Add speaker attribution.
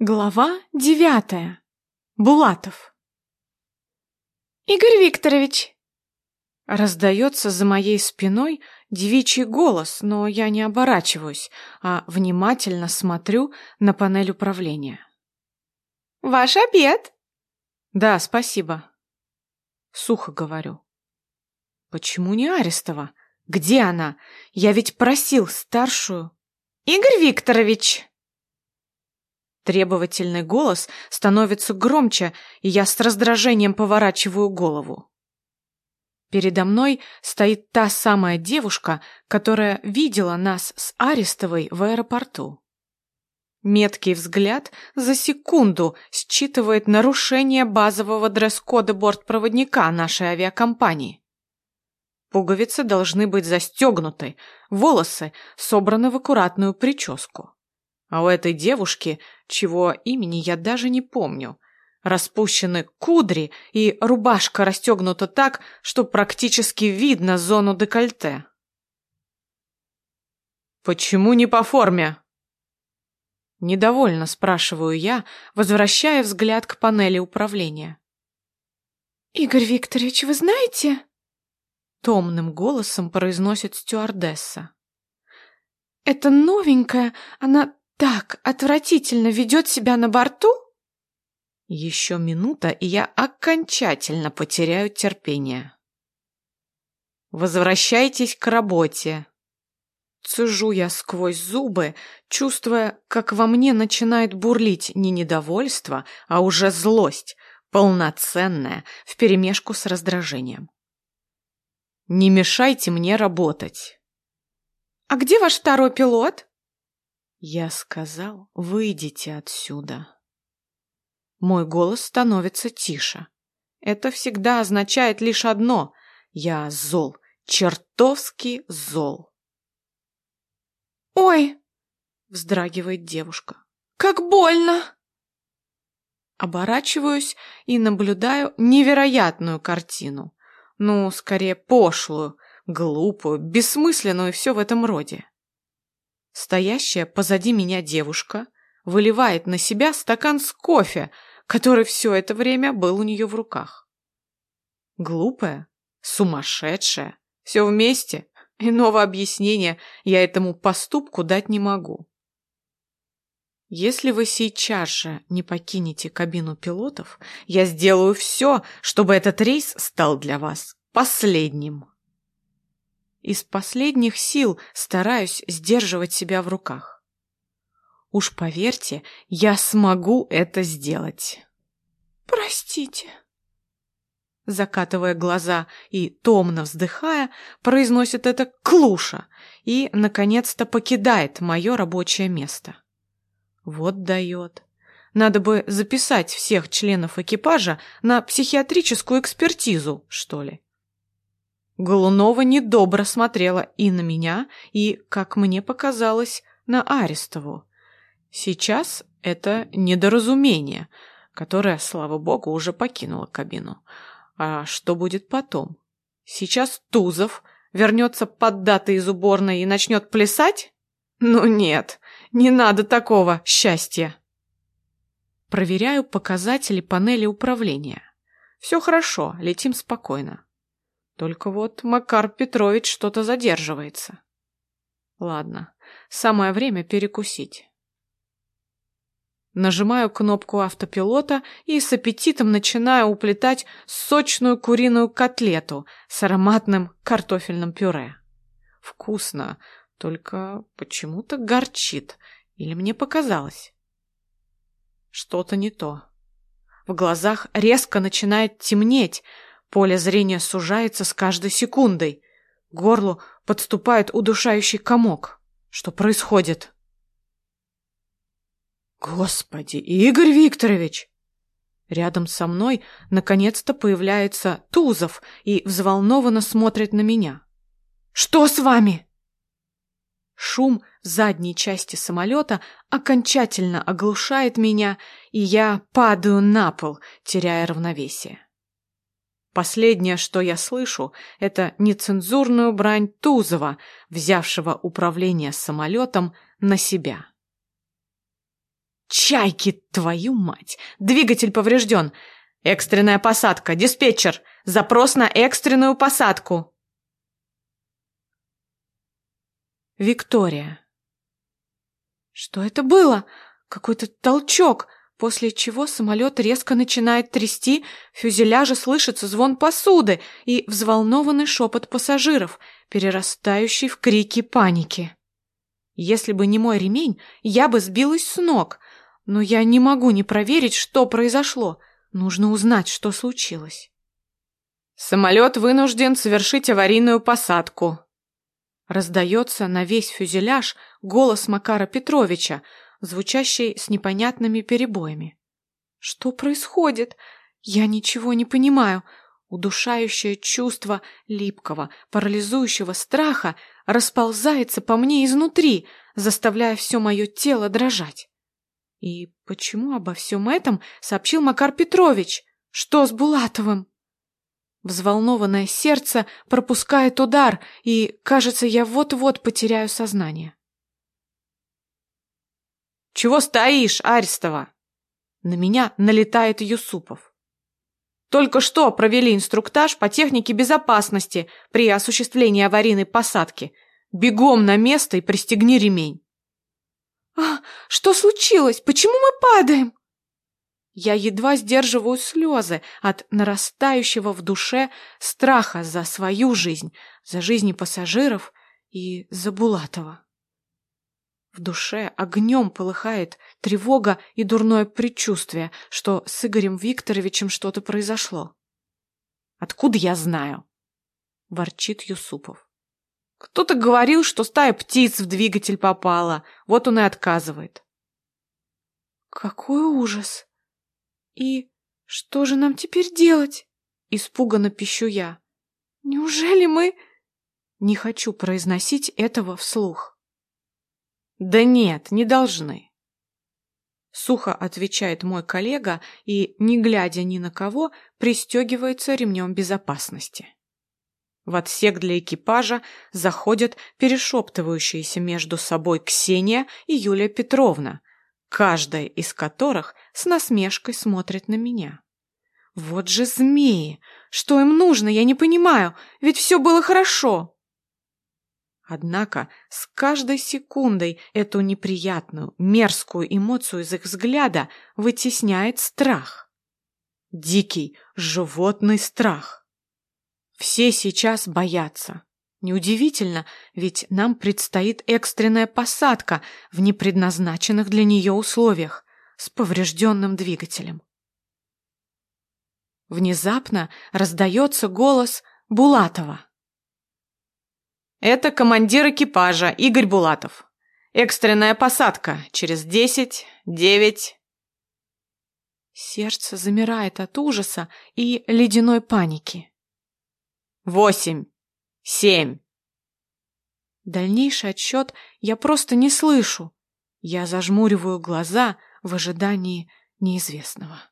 Speaker 1: Глава девятая. Булатов. «Игорь Викторович!» Раздается за моей спиной девичий голос, но я не оборачиваюсь, а внимательно смотрю на панель управления. «Ваш обед!» «Да, спасибо». Сухо говорю. «Почему не Арестова? Где она? Я ведь просил старшую». «Игорь Викторович!» Требовательный голос становится громче, и я с раздражением поворачиваю голову. Передо мной стоит та самая девушка, которая видела нас с Арестовой в аэропорту. Меткий взгляд за секунду считывает нарушение базового дресс-кода бортпроводника нашей авиакомпании. Пуговицы должны быть застегнуты, волосы собраны в аккуратную прическу. А у этой девушки, чего имени я даже не помню, распущены кудри и рубашка расстегнута так, что практически видно зону декольте. «Почему не по форме?» Недовольно спрашиваю я, возвращая взгляд к панели управления. «Игорь Викторович, вы знаете?» Томным голосом произносит стюардесса. «Это новенькая, она так отвратительно ведет себя на борту? Еще минута, и я окончательно потеряю терпение. Возвращайтесь к работе. Цежу я сквозь зубы, чувствуя, как во мне начинает бурлить не недовольство, а уже злость, полноценная, вперемешку с раздражением. Не мешайте мне работать. А где ваш второй пилот? Я сказал, выйдите отсюда. Мой голос становится тише. Это всегда означает лишь одно. Я зол, чертовски зол. «Ой!» — вздрагивает девушка. «Как больно!» Оборачиваюсь и наблюдаю невероятную картину. Ну, скорее пошлую, глупую, бессмысленную и все в этом роде. Стоящая позади меня девушка выливает на себя стакан с кофе, который все это время был у нее в руках. Глупая, сумасшедшая, все вместе. Иного объяснения я этому поступку дать не могу. Если вы сейчас же не покинете кабину пилотов, я сделаю все, чтобы этот рейс стал для вас последним. Из последних сил стараюсь сдерживать себя в руках. Уж поверьте, я смогу это сделать. Простите. Закатывая глаза и томно вздыхая, произносит это Клуша и, наконец-то, покидает мое рабочее место. Вот дает. Надо бы записать всех членов экипажа на психиатрическую экспертизу, что ли. Голунова недобро смотрела и на меня, и, как мне показалось, на Арестову. Сейчас это недоразумение, которое, слава богу, уже покинуло кабину. А что будет потом? Сейчас Тузов вернется поддатый из уборной и начнет плясать? Ну нет, не надо такого счастья. Проверяю показатели панели управления. Все хорошо, летим спокойно. Только вот Макар Петрович что-то задерживается. Ладно, самое время перекусить. Нажимаю кнопку автопилота и с аппетитом начинаю уплетать сочную куриную котлету с ароматным картофельным пюре. Вкусно, только почему-то горчит. Или мне показалось? Что-то не то. В глазах резко начинает темнеть, Поле зрения сужается с каждой секундой. К горлу подступает удушающий комок. Что происходит? Господи, Игорь Викторович! Рядом со мной наконец-то появляется Тузов и взволнованно смотрит на меня. Что с вами? Шум задней части самолета окончательно оглушает меня, и я падаю на пол, теряя равновесие. Последнее, что я слышу, это нецензурную брань Тузова, взявшего управление самолетом на себя. чайки, твою мать! Двигатель поврежден. Экстренная посадка. Диспетчер, запрос на экстренную посадку. Виктория. Что это было? Какой-то толчок, после чего самолет резко начинает трясти, в фюзеляже слышится звон посуды и взволнованный шепот пассажиров, перерастающий в крики паники. Если бы не мой ремень, я бы сбилась с ног, но я не могу не проверить, что произошло. Нужно узнать, что случилось. Самолет вынужден совершить аварийную посадку, Раздается на весь фюзеляж голос Макара Петровича, звучащий с непонятными перебоями. Что происходит? Я ничего не понимаю. Удушающее чувство липкого, парализующего страха расползается по мне изнутри, заставляя все мое тело дрожать. И почему обо всем этом сообщил Макар Петрович? Что с Булатовым? Взволнованное сердце пропускает удар, и, кажется, я вот-вот потеряю сознание. «Чего стоишь, Арестова?» На меня налетает Юсупов. Только что провели инструктаж по технике безопасности при осуществлении аварийной посадки. Бегом на место и пристегни ремень. «А, что случилось? Почему мы падаем?» Я едва сдерживаю слезы от нарастающего в душе страха за свою жизнь, за жизни пассажиров и за Булатова. В душе огнем полыхает тревога и дурное предчувствие, что с Игорем Викторовичем что-то произошло. «Откуда я знаю?» — ворчит Юсупов. «Кто-то говорил, что стая птиц в двигатель попала, вот он и отказывает». «Какой ужас!» «И что же нам теперь делать?» Испуганно пищу я. «Неужели мы...» Не хочу произносить этого вслух. «Да нет, не должны», — сухо отвечает мой коллега и, не глядя ни на кого, пристегивается ремнем безопасности. В отсек для экипажа заходят перешептывающиеся между собой Ксения и Юлия Петровна, каждая из которых с насмешкой смотрит на меня. Вот же змеи! Что им нужно, я не понимаю, ведь все было хорошо. Однако с каждой секундой эту неприятную, мерзкую эмоцию из их взгляда вытесняет страх. Дикий, животный страх. Все сейчас боятся. Неудивительно, ведь нам предстоит экстренная посадка в непредназначенных для нее условиях с поврежденным двигателем. Внезапно раздается голос Булатова. «Это командир экипажа Игорь Булатов. Экстренная посадка через десять, девять...» Сердце замирает от ужаса и ледяной паники. «Восемь!» Семь. Дальнейший отсчет я просто не слышу. Я зажмуриваю глаза в ожидании неизвестного.